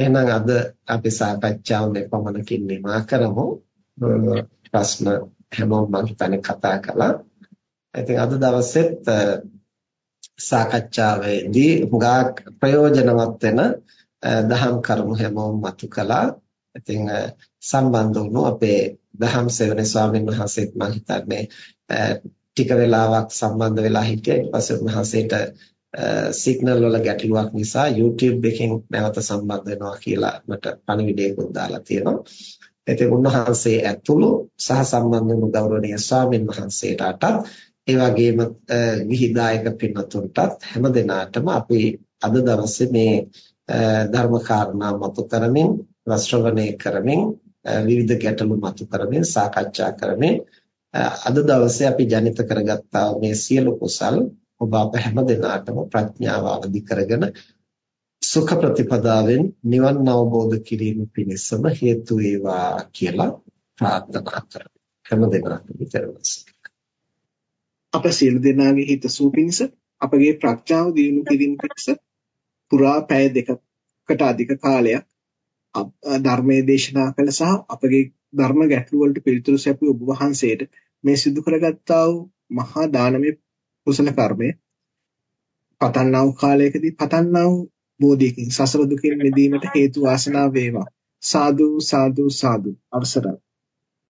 එහෙනම් අද අපි සාකච්ඡාව මේ පමණකින් නිමා කරමු. ප්‍රශ්න හැමෝම මම හිතන්නේ කතා කළා. ඉතින් අද දවසෙත් සාකච්ඡාවේදී හුඟා ප්‍රයෝජනවත් වෙන දහම් කරුණු හැමෝම මතු කළා. ඉතින් සම්බන්ධ වුණු අපේ දහම් සෙවණේ ස්වාමීන් වහන්සේත් මම හිතන්නේ ටික වෙලාවක් සම්බන්ධ වෙලා හිටියා. ඊට පස්සේ උන්වහන්සේට සිග්නල් වල ගැටලුවක් නිසා YouTube එකෙන් නැවත සම්බන්ධ වෙනවා කියලා මට පණිවිඩයකුත් දාලා තියෙනවා. ඉතින් උන්වහන්සේ ඇතුළු සහ සම්බන්ධ වුණු ගෞරවනීය ස්වාමීන් වහන්සේටත් ඒ වගේම විහිදායක පින්වතුන්ටත් හැම දිනාටම අපි අද දවසේ මේ ධර්ම කාරණා මතු කරමින් ශ්‍රවණය කරමින් විවිධ ගැටලු මතු කරමින් සාකච්ඡා කරමින් අද දවසේ අපි ජනිත කරගත්තා මේ සියලු කුසල් ඔබ අප හැම දිනාටම ප්‍රඥාව අවදි කරගෙන සුඛ ප්‍රතිපදාවෙන් නිවන් අවබෝධ කිරීම පිණිසම හේතු වේවා කියලා ප්‍රාර්ථනා කරමි. හැම දිනාටම විතරවස්. අප සියලු දෙනාගේ හිත සූපින්ස අපගේ ප්‍රඥාව දියුණු කිරීම පිණිස පුරා පැය දෙකකට අධික කාලයක් ධර්මයේ දේශනා කළ සහ අපගේ ධර්ම ගැටළු වලට පිළිතුරු සැපුව ඔබ වහන්සේට මේ සිදු කරගත්තා වූ මහා දානමය කුසල කර්මය පතන්නා වූ කාලයකදී පතන්නා වූ බෝධියකින් සසර දුකින් මිදීමට හේතු වාසනා වේවා. සාදු සාදු සාදු. අවසරයි.